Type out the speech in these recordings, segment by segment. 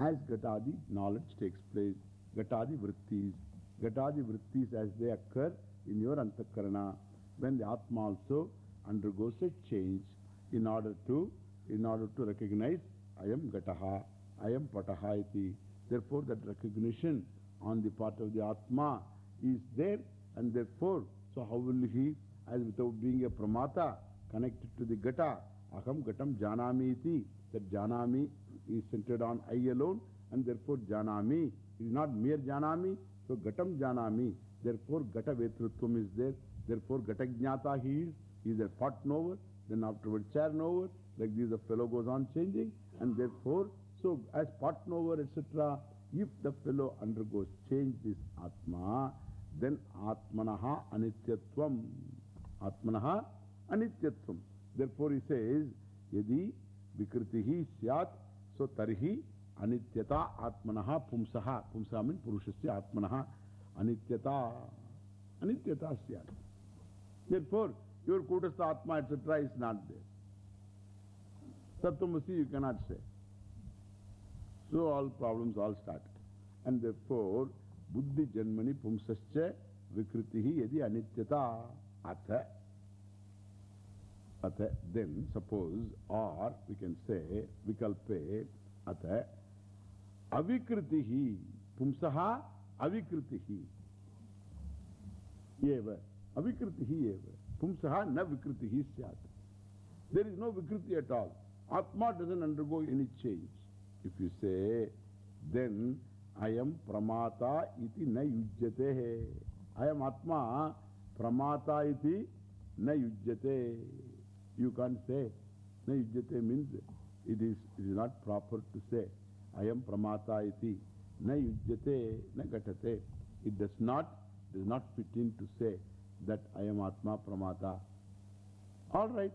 As Gatadi knowledge takes place, Gatadi vrittis, Gatadi vrittis as they occur in your Antakarana, when the Atma also undergoes a change in order to, in order to recognize, I am Gataha, I am Pataha iti. Therefore, that recognition on the part of the Atma is there, and therefore, so how will he, as without being a Pramata, connected to the Gata, Aham Gatam Janami iti, that Janami is centered on I alone, and therefore Janami is not mere Janami, so Gatam Janami, therefore Gata Vetrutvam is there, therefore Gatajnata he is, he is a pot knower, then afterwards chair knower, like this the fellow goes on changing, and therefore, so as pot knower, etc., if the fellow undergoes change, this Atma, then Atmanaha Anityatvam. Atmanaha Anityatvam. Therefore he says, Yadi Vikritihi Syat, so Tarhi Anityata Atmanaha Pumsaha. Pumsaha means Purushasya Atmanaha Anityata. Anityata Syat. Therefore, your Kutastha Atma, etc. is not there. Tattvamasi you cannot say. So all problems all start. And therefore, Buddhi Janmani Pumsascha Vikritihi Yadi Anityata Atha. Atha. Then suppose, or we can say, Vikalpe Atha. Avikritihi Pumsaha Avikritihi. Eva. Avikritihi Eva. Pumsaha na Vikritihi Syat. There is no Vikriti at all. Atma doesn't undergo any change. If you say, then I am Pramata iti na yujjate. I am Atma Pramata iti na yujjate. You can't say. Na yujjate means it is, it is not proper to say. I am Pramata iti na yujjate na gatate. It does not, does not fit in to say that I am Atma Pramata. All right.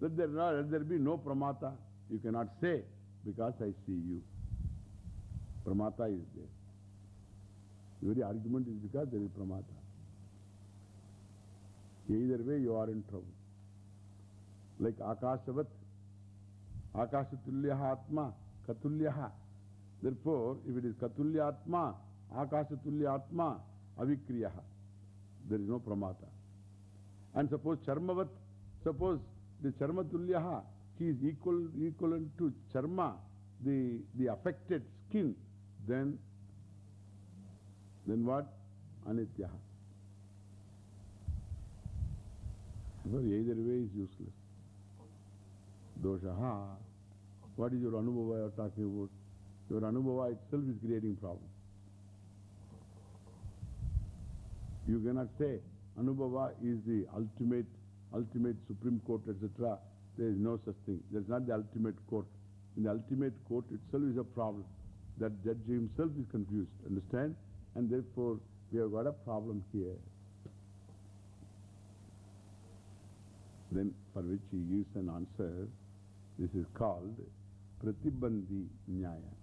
Let there, not, let there be no Pramata. You cannot say because I see you. Pramata is there. The argument is because there is Pramata. Either way you are in trouble. Like Akashavat, Akashatulyaha Atma, Katulyaha. Therefore, if it is Katulya Atma, Akashatulya Atma, Avikriyaha, there is no Pramata. And suppose Charmavat, suppose the Charmatulyaha, he is equal, equivalent to Charma, the, the affected skin, then, then what? Anityaha. So either way is useless. Doshaha. What is your Anubhava you are talking about? Your Anubhava itself is creating problem. You cannot say Anubhava is the ultimate, ultimate Supreme Court, etc. There is no such thing. There is not the ultimate court. In the ultimate court itself is a problem. That judge himself is confused. Understand? And therefore, we have got a problem here. Then, for which he gives an answer, this is called Pratibandhi Nyaya.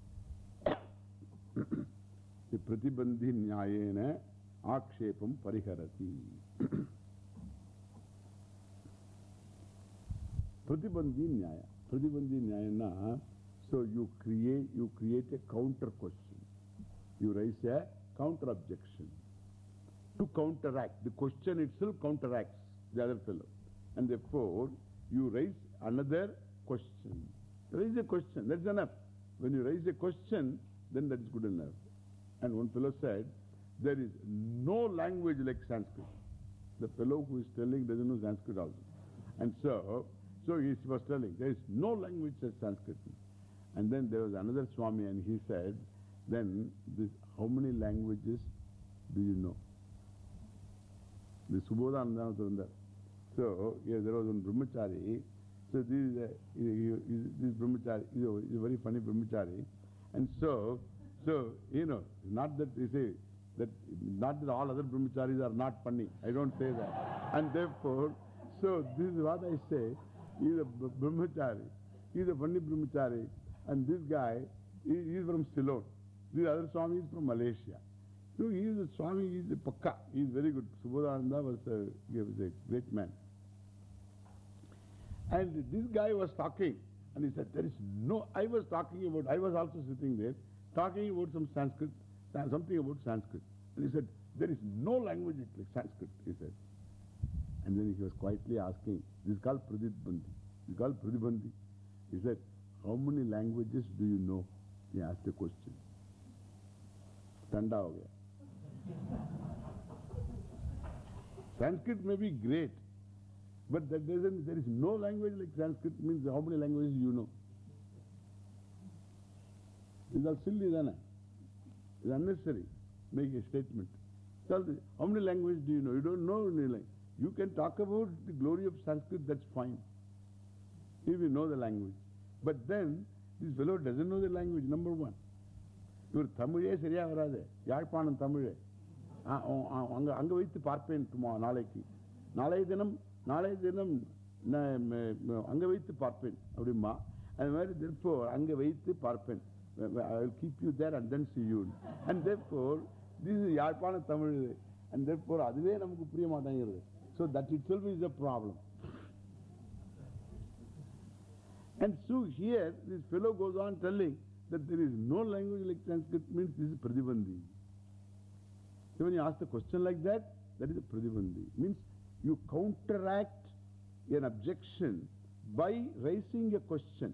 the Pratibandhi Nyayena Akshepam Pariharati. Pratibandhi Nyaya. Pratibandhi Nyayana. So you create, you create a counter question. You raise a counter objection. To counteract. The question itself counteracts the other fellow. And therefore, you raise another question. Raise a question. That's enough. When you raise a question, then that is good enough. And one fellow said, there is no language like Sanskrit. The fellow who is telling doesn't know Sanskrit also. And so, so he was telling, there is no language like Sanskrit. And then there was another Swami and he said, then this, how many languages do you know? The Subodhananda So, yeah, there was one brahmachari. So, this is a, this brahmachari is a, very funny brahmachari. And so, so, you know, not that they say, that not that all other brahmacharis are not funny. I don't say that. And therefore, so this is what I say. He is a brahmachari. He is a funny brahmachari. And this guy, he, he is from Ceylon. This other Swami is from Malaysia. So he is a Swami, he is a Pakka. He is very good. Subodhananda was a, was a great man. And this guy was talking And he said, there is no, I was talking about, I was also sitting there, talking about some Sanskrit, something about Sanskrit. And he said, there is no language like Sanskrit, he said. And then he was quietly asking, this is called Pradibandhi. This is called Pradibandhi. He said, how many languages do you know? He asked a question. Tanda ho gaya. Sanskrit may be great, but that doesn't, there is no language like Sanskrit means how many languages you know. It's all silly, then. It's unnecessary. Make a statement. Tell the, how many languages do you know? You don't know any language. You can talk about the glory of Sanskrit, that's fine. If you know the language. But then, this fellow doesn't know the language, number one. இவர் தமிழே சரியா வராது யாழ்ப்பாணம் தமிழே அங்க அங்க வைத்து பார்ப்பேன் நாளைக்கு நாளைய தினம் நாளைய தினம் அங்க வைத்து பார்ப்பேன் அப்படிமா அது மாதிரி therefore அங்க வைத்து பார்ப்பேன் I will keep you there and then see you and therefore this is யாழ்ப்பாண தமிழ் and therefore அதுவே நமக்கு புரிய மாட்டேங்கிறது so that itself is a problem and so here this fellow goes on telling that there is no language like Sanskrit means this is Pradibandhi. So when you ask the question like that, that is a Pradibandhi. Means you counteract an objection by raising a question.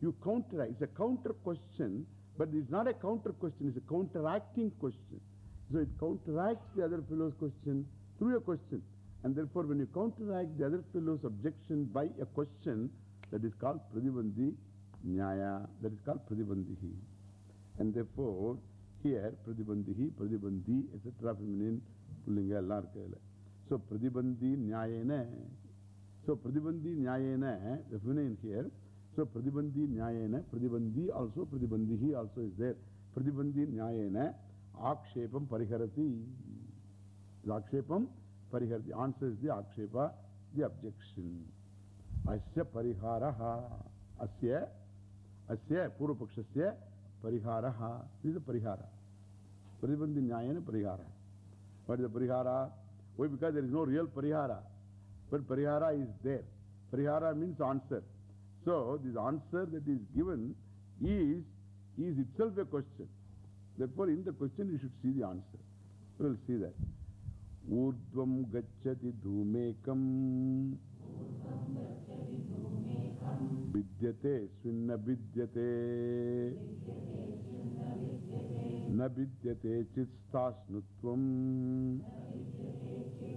You counteract. It's a counter question, but it's not a counter question, it's a counteracting question. So it counteracts the other fellow's question through a question. And therefore, when you counteract the other fellow's objection by a question, that is called Pradibandhi Nyaya, that is called Pradibandhihi. And therefore, here Pradibandhihi, Pradibandhi, etc. feminine, Pullinga, Larkala. So Pradibandhi Nyayena. So Pradibandhi Nyayena, the feminine here. So Pradibandhi Nyayena, Pradibandhi also, Pradibandhihi also is there. Pradibandhi Nyayena, Akshepam Pariharati. The Akshepam Pariharati. Answers the Akshepa, the objection. Asya Pariharaha. Asya Asya Purvapakshasya Pariharaha. This is a Parihara. Pradibandhi Nyayana Parihara. What is the Parihara? Why? Because there is no real Parihara. But Parihara is there. Parihara means answer. So, this answer that is given is, is itself a question. Therefore, in the question you should see the answer. We will see that. Urdvam gacchati dhumekam. Vidyate svinna vidyate. Na vidyate chitstasnutvam. Vidyate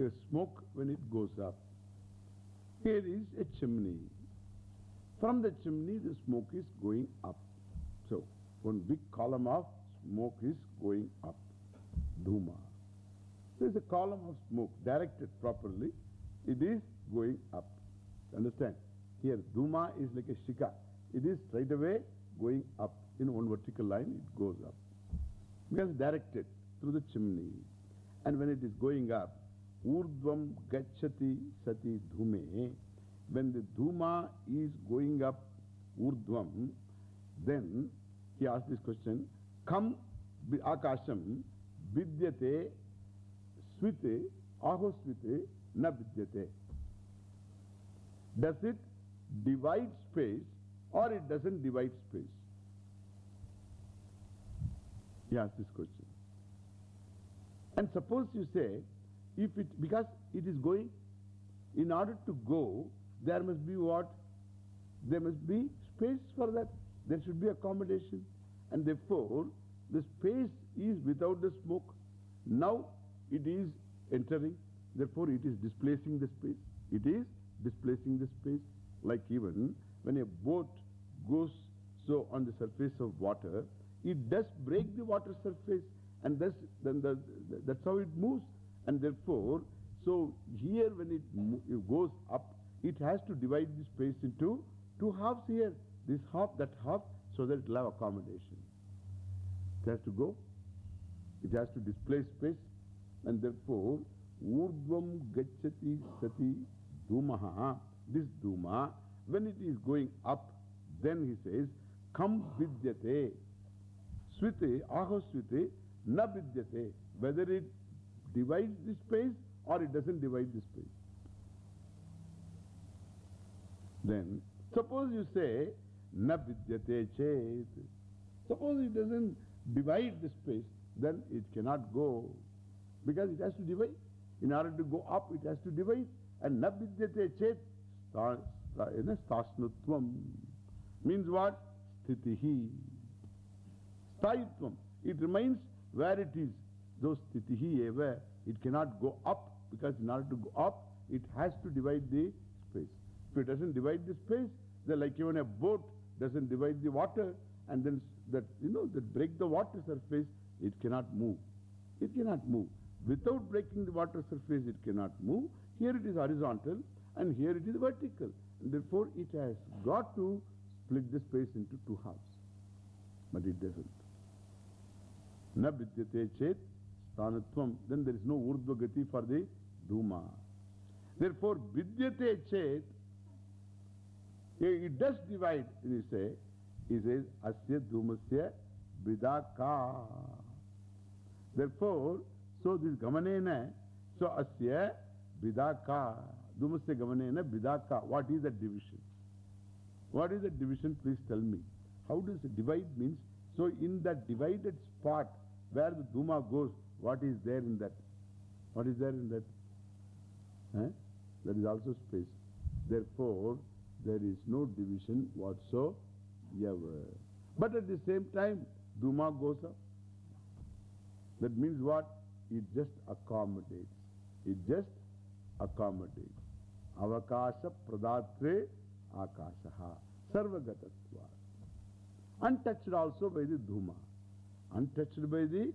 uh, smoke, when it goes up. Here is a chimney. From the chimney, the smoke is going up. So, one big column of smoke is going up. Dhuma. There is a column of smoke directed properly. It is going up. Understand? Here, Dhuma is like a shika. It is straight away going up. In one vertical line, it goes up. Because directed through the chimney. And when it is going up, Urdvam gacchati sati dhume. When the dhuma is going up, Urdvam, then he asked this question, Kam akasham vidyate swite ahosvite na vidyate. Does it divide space or it doesn't divide space? He asked this question. And suppose you say, if it, because it is going, in order to go, there must be what? There must be space for that. There should be accommodation. And therefore, the space is without the smoke. Now it is entering. Therefore, it is displacing the space. It is displacing the space. Like even when a boat goes so on the surface of water, it does break the water surface and thus, then the, that's how it moves. And therefore, so here when it, goes up, it has to divide the space into two halves here. this half, that half, so that it will have accommodation. It has to go, it has to displace space, and therefore, urdvam gachati sati dhumaha, this dhuma, when it is going up, then he says, kam vidyate, swite, aho swite, na vidyate, whether it divides the space or it doesn't divide the space. Then, suppose you say, na vidyate chet. Suppose it doesn't divide the space, then it cannot go. Because it has to divide. In order to go up, it has to divide. And na vidyate chet, stasnutvam. Means what? Sthitihi. Stayitvam. It remains where it is. Those sthitihi eva, it cannot go up because in order to go up, it has to divide the space. If it doesn't divide the space, then like even a boat doesn't divide the water and then that, you know, that break the water surface, it cannot move. It cannot move. Without breaking the water surface, it cannot move. Here it is horizontal and here it is vertical. And therefore, it has got to split the space into two halves. But it doesn't. Na chet Then there is no urdhva gati for the dhuma. Therefore, vidyate chet, it does divide, you say, he says, asya dhumasya vidaka. Therefore, so this gamanena, so asya vidaka, dhumasya gamanena vidaka. What is the division? What is the division? Please tell me. How does divide means? So in that divided spot where the dhuma goes, what is there in that? What is there in that? Eh? That is also space. Therefore, there is no division whatsoever. But at the same time, dhuma goes up. That means what? It just accommodates. It just accommodates. Avakasha pradatre akashaha. Sarvagatatva. Untouched also by the dhuma. Untouched by the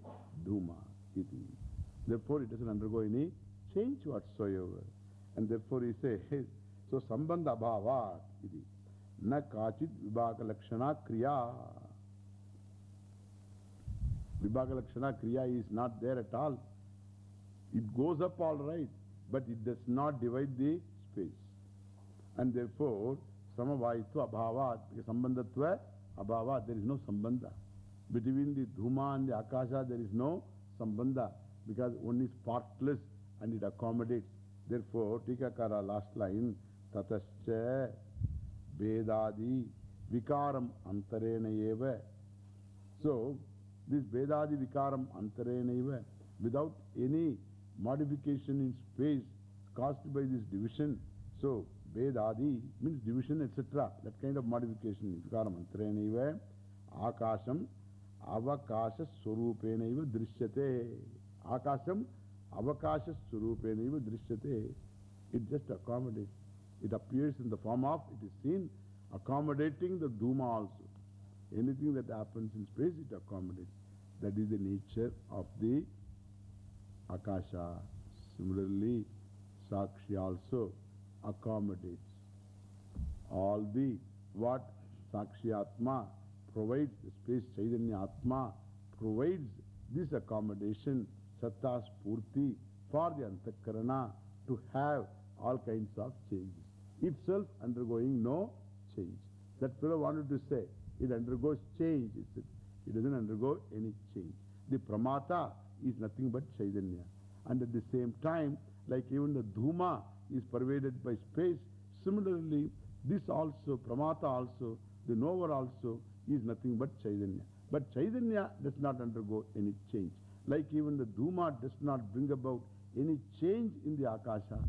dhuma. Iti. Therefore, it doesn't undergo any change whatsoever. And therefore, he says, so sambandha abhavat. Iti. Na kachit vibhaka lakshana kriya. Vibhaka lakshana kriya is not there at all. It goes up all right, but it does not divide the space. And therefore, samavaitva abhavat, sambandhatva abhavat, there is no sambandha. Between the dhuma and the akasha, there is no sambandha, because one is partless and it accommodates. Therefore, Tikakara last line, tatascha vedadi vikaram antarena eva. So, this vedadi vikaram antarena eva, without any modification in space caused by this division. So, Vedadi means division, etc. That kind of modification. Vikaram antarena eva, akasham avakasha swarupena drishyate. Akasham avakasha swarupena drishyate. It just accommodates. It appears in the form of, it is seen, accommodating the Dhuma also. Anything that happens in space, it accommodates. That is the nature of the Akasha. Similarly, Sakshi also accommodates. All the what Sakshi Atma provides, the space Chaitanya Atma provides this accommodation, Satta Purti, for the Antakarana to have all kinds of changes. Itself undergoing no change. That fellow wanted to say, it undergoes change. It, it doesn't undergo any change. The Pramata is nothing but Chaitanya. And at the same time, like even the Dhuma is pervaded by space, similarly, this also, Pramata also, the knower also, is nothing but Chaitanya. But Chaitanya does not undergo any change. Like even the Dhuma does not bring about any change in the Akasha.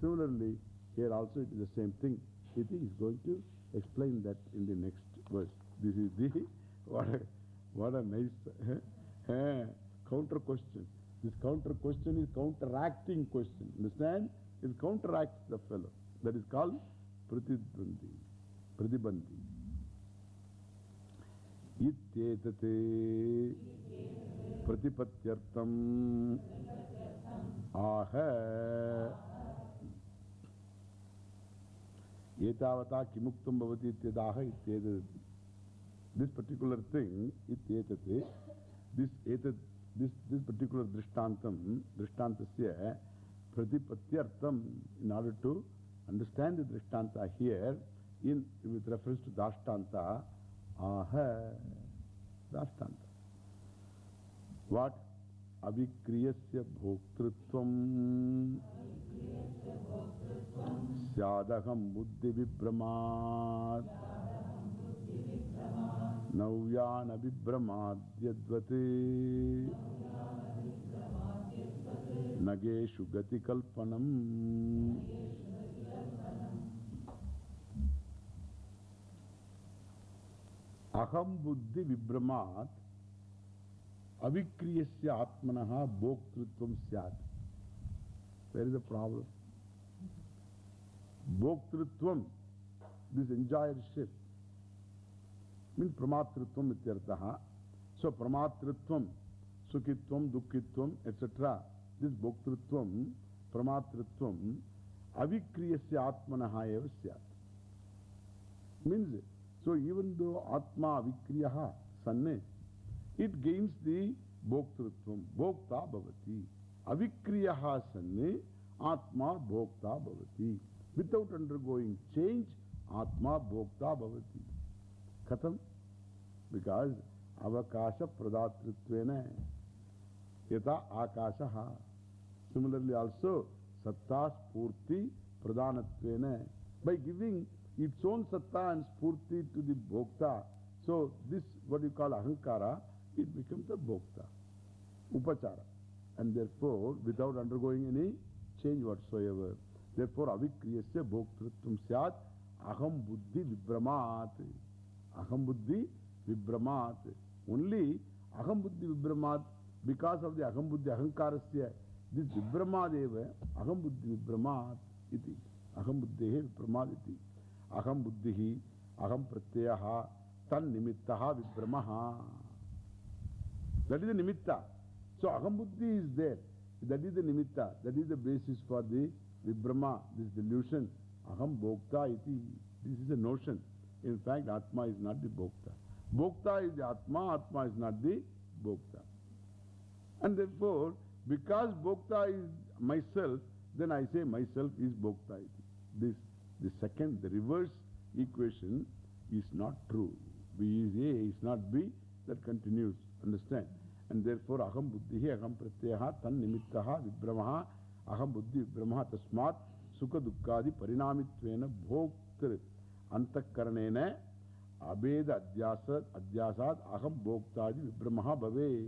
Similarly, here also it is the same thing. Iti is going to explain that in the next verse. This is the, what a, what a nice eh, counter question. This counter question is counteracting question. Understand? It counteracts the fellow. That is called Pratibandhi. Pratibandhi. Ittetate Pratipatyartam Aha Etavata kimuktam bhavati ityadaha ityetat. This particular thing, ityetate, this, etat, this, this particular drishtantam, drishtantasya, pratipatyartam, in order to understand the drishtanta here, in, with reference to dashtanta, bhoktritvam syadaham buddhi vibramat navyana vibramadyadvate nageshu gati kalpanam is the problem? Bhoktritvam, this enjoyership, means pramatritvam ityartaha. So pramatritvam, sukitvam, dukkitvam, etc. This bhoktritvam, pramatritvam, avikriyasya atmanaha eva syat. Means, so even though atma avikriyaha, sanne, it gains the bhoktritvam, bhokta bhavati. Avikriyaha sanne, atma bhokta bhavati. Without undergoing change, atma bhokta bhavati. Katham? Because avakasha pradatritvena yata akashaha. Similarly also, satta spurti pradanatvena. By giving its own satta and spurti to the bhokta, so this, what you call ahankara, it becomes a bhokta, upachara. And therefore, without undergoing any change whatsoever. Therefore, avikriyasya bhoktritvam syat aham buddhi vibramat. Aham buddhi vibramat. Only aham buddhi vibramat, because of the aham buddhi ahankarasya, this vibramat eva, aham buddhi vibramat iti. Aham buddhi vibramat iti. Aham buddhi, aham pratyaha, tan nimittaha vibramaha. That is the nimitta. So aham buddhi is there. That is the nimitta. That is the basis for the vibrama, this delusion. Aham bhokta iti. This is a notion. In fact, Atma is not the bhokta. Bhokta is the Atma, Atma is not the bhokta. And therefore, because bhokta is myself, then I say myself is bhokta iti. This, the second, the reverse equation is not true. B is A, is not B, that continues. Understand? And therefore, aham buddhihi, aham pratyaha, tan nimittaha, vibramaha, aham buddhi vibramaha, tasmat, sukha dukkadi parinamitvena bhoktr antakaranena abeda adhyasad, adhyasad, aham bhoktadi vibramaha bhave.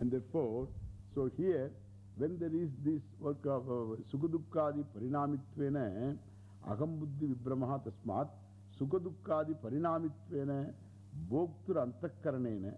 And therefore, so here, when there is this work of uh, Sukadukkadi Parinamitvena, Aham Buddhi Vibramaha Tasmat, Sukadukkadi Parinamitvena, Bhoktur Antakaranena,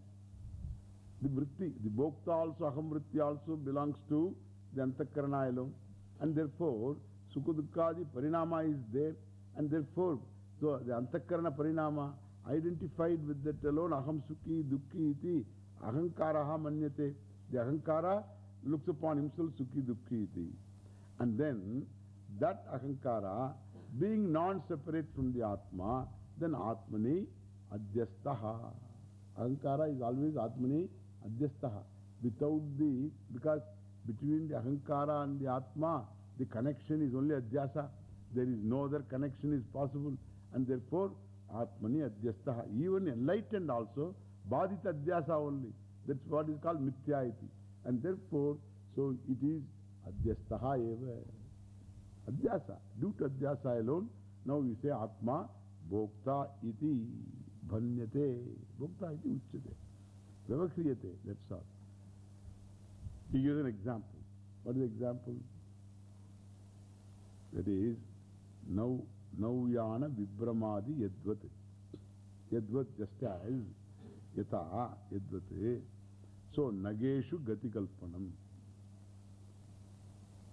the Vritti, the Bhokta also, Aham Vritti also belongs to the Antakarana alone. And therefore, Sukadukkadi Parinama is there, and therefore, so the Antakarana Parinama identified with that alone, Aham Sukhi, Dukhi iti, Ahankaraha Manyate. The Ahankara looks upon himself Sukhi Dukhi iti. And then that Ahankara being non-separate from the Atma, then Atmani Adhyastaha. Ahankara is always Atmani Adhyastaha. Without the, because between the Ahankara and the Atma, the connection is only Adhyasa. There is no other connection is possible. And therefore, Atmani Adhyastaha. Even enlightened also, Badita Adhyasa only. That's what is called Mithyayati. And therefore, so it is Adhyastaha eva. Adhyasa. Due to Adhyasa alone, now we say Atma Bhokta iti bhanyate. Bhokta iti uchyate. Vyavakriyate. That's all. He gives an example. What is the example? That is, now, Navyana Vibramadi Yadvat. Yadvat just as Yata Yadvat. So, Nageshu Gati Kalpanam.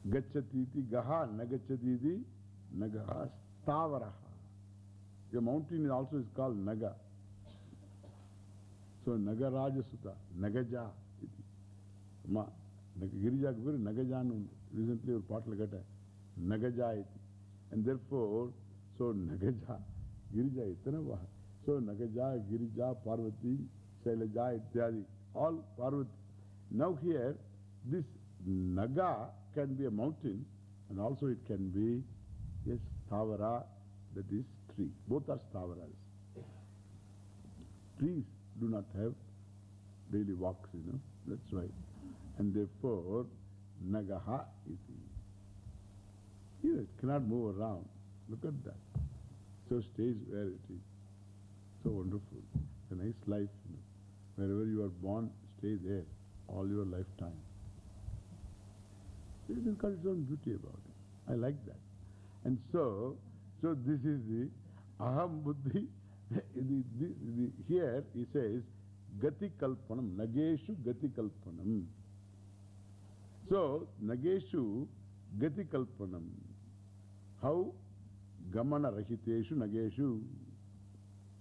Gachatiti Gaha Nagachatiti Nagaha Stavaraha. A mountain is also is called Naga. So, Nagarajasuta, Nagaja. Ma, Girija Guru Nagajanum. Recently, your part lagata. Nagaja iti. And therefore, so Nagaja, Girija itana vaha. So, Nagaja, Girija, Parvati, Shailaja ityadi. All Parvati. Now here, this Naga can be a mountain and also it can be, yes, Stavara, that is tree. Both are Stavaras. Trees do not have daily walks, you know, that's why. And therefore, Nagaha iti. You know, it cannot move around. Look at that. So stays where it is. So wonderful. A nice life. You know. Wherever you are born, stay there all your lifetime. There is some beauty about it. I like that. And so, so this is the Aham Buddhi. the, the, the, here he says, Gati Kalpanam, Nageshu Gati Kalpanam. So, Nageshu Gati Kalpanam. How? Gamana Rahiteshu Nageshu.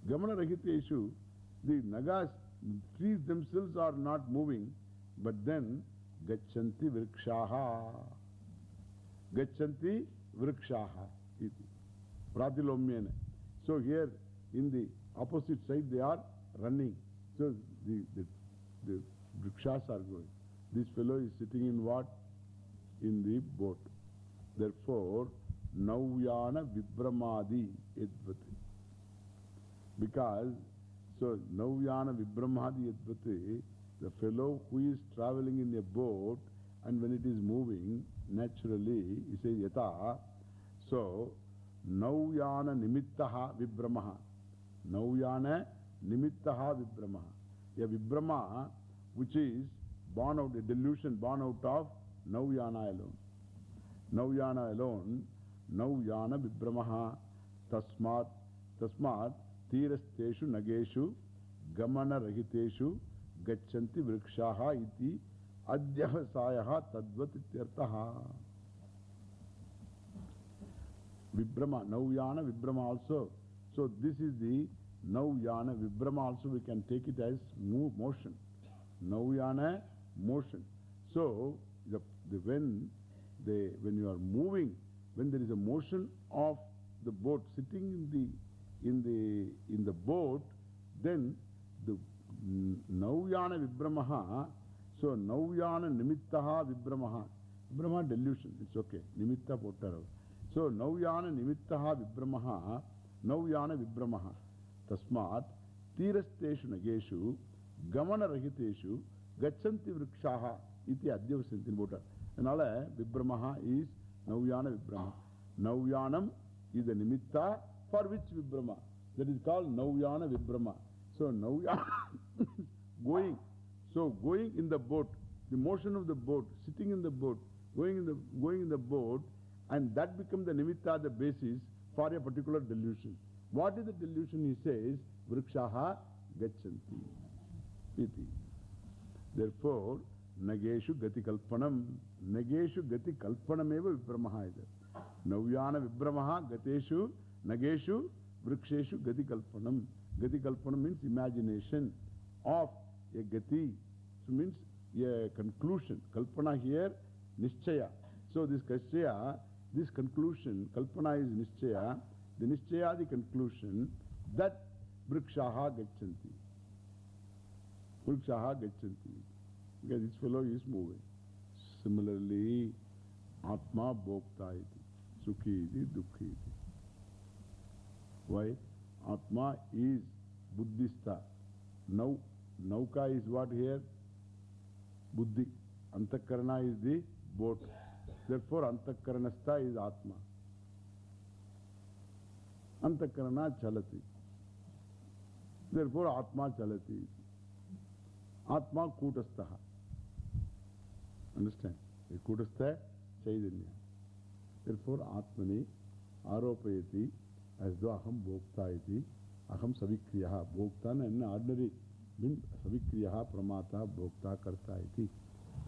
Gamana Rahiteshu, the Nagas, trees themselves are not moving, but then Gachanti Vrikshaha. Gachanti Vrikshaha. Pratilomyana. So here in the opposite side they are running. So the, the, the Vrikshas are going. This fellow is sitting in what? In the boat. Therefore, Navyana Vibramadi Edvati. Because, so Navyana Vibramadi Edvati, the fellow who is traveling in a boat and when it is moving, naturally, he says Yata. So, Navyana Nimittaha Vibramaha. Navyana Nimittaha Vibramaha. A Vibrama which is born out, a delusion born out of Navyana alone. Navyana alone, Navyana Vibramaha. Tasmat, Tasmat, Tirasteshu Nageshu, Gamana Rahiteshu, Gachanti Vrikshaha iti Adhyasayaha Tadvat ityartaha. Navyana Vibrama also. So this is the Navyana Vibrama also we can take it as move, motion. Navyana motion. So the, the, when, they, when you are moving, when there is a motion of the boat sitting in the, in the, in the boat, then the mm, Navyana Vibramaha, so Navyana Nimittaha Vibramaha. Vibramaha delusion, it's okay. Nimitta pottarav. So Navyana Nimittaha Vibramaha, Navyana Vibramaha. Tasmat, Tirasteshu Nageshu, Gamana Rahiteshu, Gachanti Vrikshaha, iti Adhyavasantin Bota. And all Vibramaha is Navyana Vibrama. Navyanam is the Nimitta for which Vibrama. That is called Navyana Vibrama. So Navyana going. So going in the boat, the motion of the boat, sitting in the boat, going in the, going in the boat, and that becomes the nimitta, the basis for a particular delusion. What is the delusion? He says, Vrikshaha gachanti. Piti. Therefore, Nageshu gati kalpanam. Nageshu gati kalpanam eva vibramaha ida. Navyana gateshu, Nageshu, Vriksheshu gati kalpanam. Gati kalpanam means imagination of a gati. So means a conclusion. Kalpana here, nischaya. So this kashya, this conclusion, kalpana is nischaya. The nischaya, the conclusion that vrikshaha gachanti. Vrikshaha gachanti. Because this fellow is moving. Similarly, Atma bhokta iti. Sukhi iti, dukhi iti. Why? Atma is buddhista. Now, Nauka is what here? Buddhi. Antakarana is the boat. Therefore, Antakaranastha is Atma. Antakarana chalati. Therefore, Atma chalati. Atma kutastaha. Understand? Kutastha chaitanya. Therefore, Atmani aropayati as though aham bhokta iti. Aham savikriyaha. Bhokta na in ordinary means savikriyaha pramata bhokta karta iti.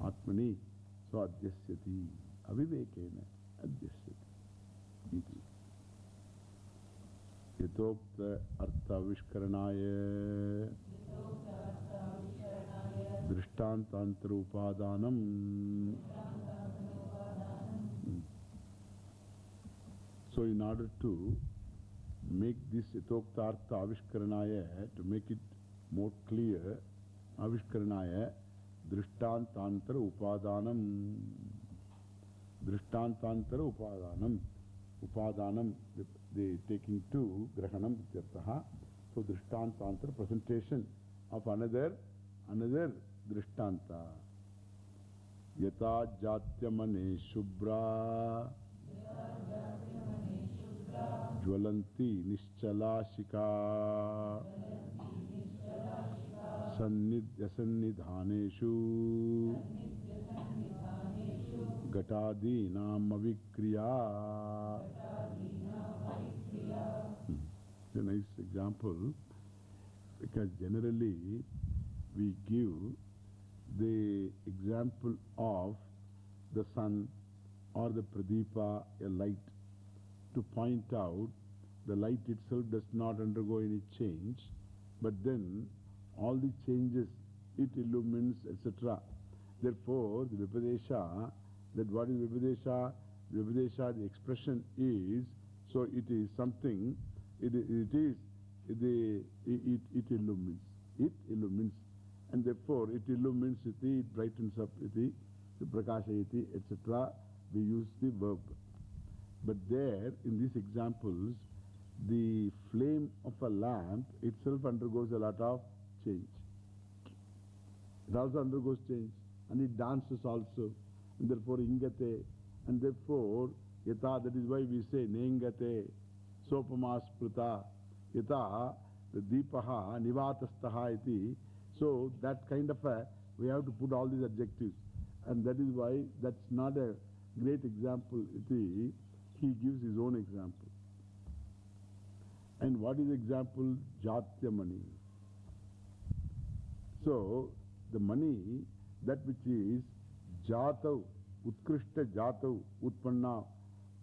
Atmani. So adhyasyati. Avivekena adhyasyati. Iti. Artha vishkaranaya. Drishtantantra upadanam. So, in order to make this Yatoktartha Avishkaranaya, to make it more clear, Avishkaranaya, Drishtantantra Upadanam. Drishtantantra Upadanam. Upadanam, the, the taking to Grahanam Tyartaha. So, Drishtantantra presentation of another, another Drishtanta. Yata Jatyamane Shubra. ज्वलती निश्चलाशिका। सन्निध्यसन्निधानेषु घटादीनामविक्रिया nice example hmm. Because generally we the the example of the sun or the pradipa a to point out the light itself does not undergo any change, but then all the changes it illumines, etc. Therefore, the Vipadesha, that what is Vipadesha? Vipadesha, the expression is, so it is something, it, it is, the, it, it illumines, it illumines, and therefore it illumines iti, it brightens up iti, prakashayati, etc. We use the verb. But there, in these examples, the flame of a lamp itself undergoes a lot of change. It also undergoes change. And it dances also. And therefore, ingate. And therefore, yata, that is why we say nengate, sopama spruta, yata, the deepaha, nivatastaha iti. So, that kind of a, we have to put all these adjectives. And that is why that's not a great example. Iti, he gives his own example. And what is example? Jatya money. So, the money, that which is Jatav, Utkrishta Jatav, Utpanna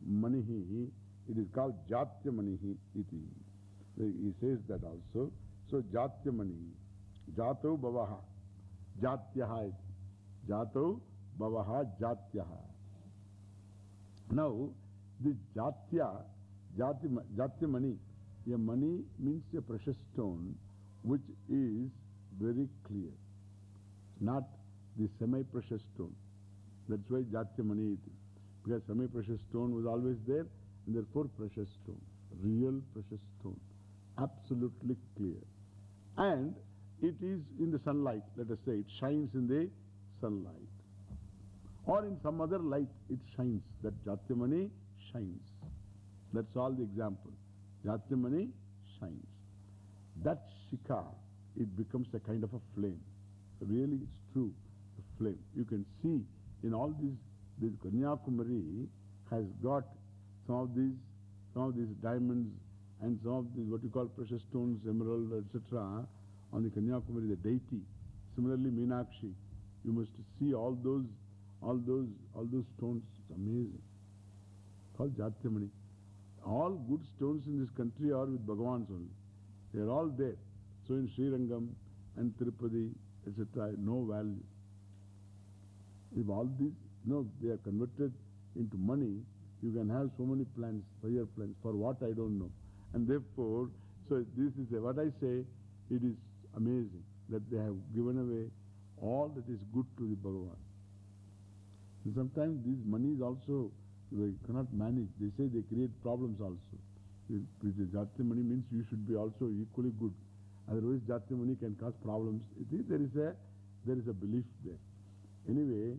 Manihi, it is called Jatya Manihi iti. He says that also. So, Jatya Manihi. Jatav Bhavaha. Jatyaha. Jatav Bhavaha Jatyaha. Now, this Jatya, Jati, Jatya Mani, a money means a precious stone which is very clear, not the semi-precious stone. That's why Jatya Mani iti. Because semi-precious stone was always there, and therefore precious stone, real precious stone, absolutely clear. And it is in the sunlight, let us say, it shines in the sunlight. Or in some other light, it shines. That Jatyamani shines. That's all the example. Jatyamani shines. That shika, it becomes a kind of a flame. Really, it's true, the flame. You can see in all these, this Kanyakumari has got some of these, some of these diamonds and some of these what you call precious stones, emerald, etc. on the Kanyakumari, the deity. Similarly, Meenakshi. You must see all those, all those, all those stones. It's amazing. Called Jatyamani. All good stones in this country are with Bhagavans only. They are all there. So in Srirangam and Tirupati, etc., no value. If all these, no, they are converted into money, you can have so many plans, fire plans, for what I don't know. And therefore, so this is a, what I say, it is amazing that they have given away all that is good to the Bhagavan. Sometimes this money is also, they cannot manage. They say they create problems also. If the Jatya money means you should be also equally good. Otherwise, Jatya money can cause problems. Is, there, is a, there is a belief there. Anyway,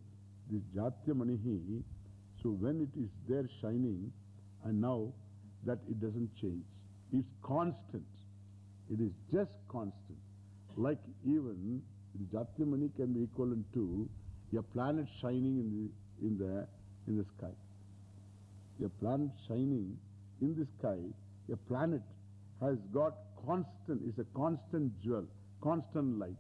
this Jatya Manihi, so when it is there shining, and now that it doesn't change, it's constant. It is just constant. Like even the Jatya Mani can be equivalent to a planet shining in the, in the, in the sky. A planet shining in the sky, a planet has got constant, is a constant jewel, constant light.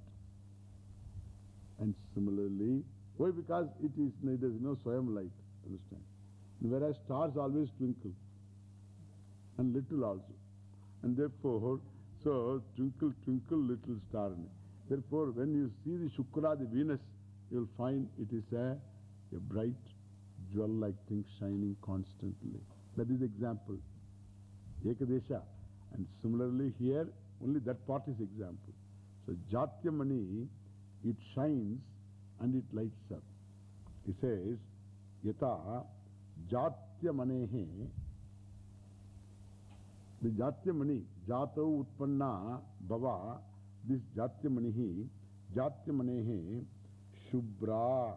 And similarly, why? Because it is, there is no Swayam light, understand? Whereas stars always twinkle, and little also. And therefore, so twinkle, twinkle, little star. Therefore, when you see the Shukra, the Venus, you will find it is a, a bright, jewel like thing shining constantly. That is example. Ekadesha. And similarly here, only that part is example. So Jatyamani, it shines and it lights up. He says, Yata Jatyamanehe, the Jatyamani, Jatau Utpanna Bhava, this Jatyamanihi, Jatyamanehe, Shubra.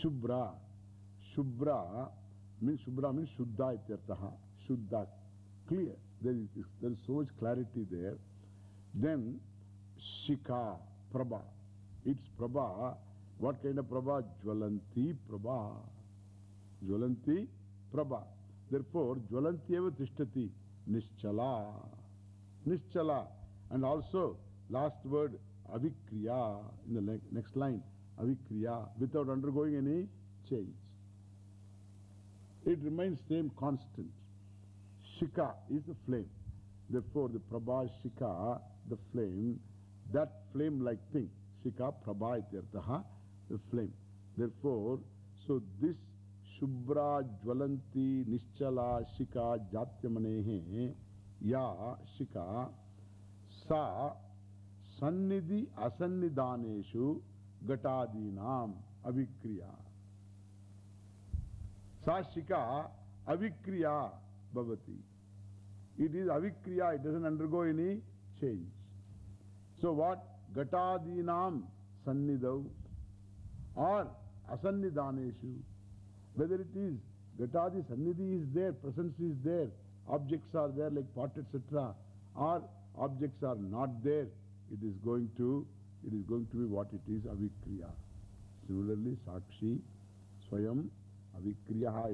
शुभ्रा शुभ्रा mean शुभ्रा mean शुद्धा इत्यर्थ, शुद्धा clear there there so much clarity there then शिखा, प्रभा it's प्रभा what kind of प्रभा? ज्वलंती प्रभा ज्वलंती प्रभा देर ज्वलंती एव तिष्ठति, निश्चला निश्चला एंड ऑल्सो लास्ट वर्ड अभिक्रिया in the next line Avikriya. Without undergoing any change. It remains same constant. Shika is the flame. Therefore, the Prabha Shika, the flame, that flame-like thing, Shika Prabha ityartaha, the flame. Therefore, so this Shubra Jwalanti Nischala Shika Jatyamanehe Ya Shika Sa Sannidhi Asannidaneshu Gatadinam Avikriya. Sa Avikriya Bhavati. It is avikriya, it doesn't undergo any change. So what? Gatadinam sannidav or asannidaneshu. Whether it is Gatadi sannidhi is there, presence is there, objects are there like pot, etc. Or objects are not there, it is going to, it is going to be what it is, avikriya. Similarly, Sakshi, Swayam, avikriya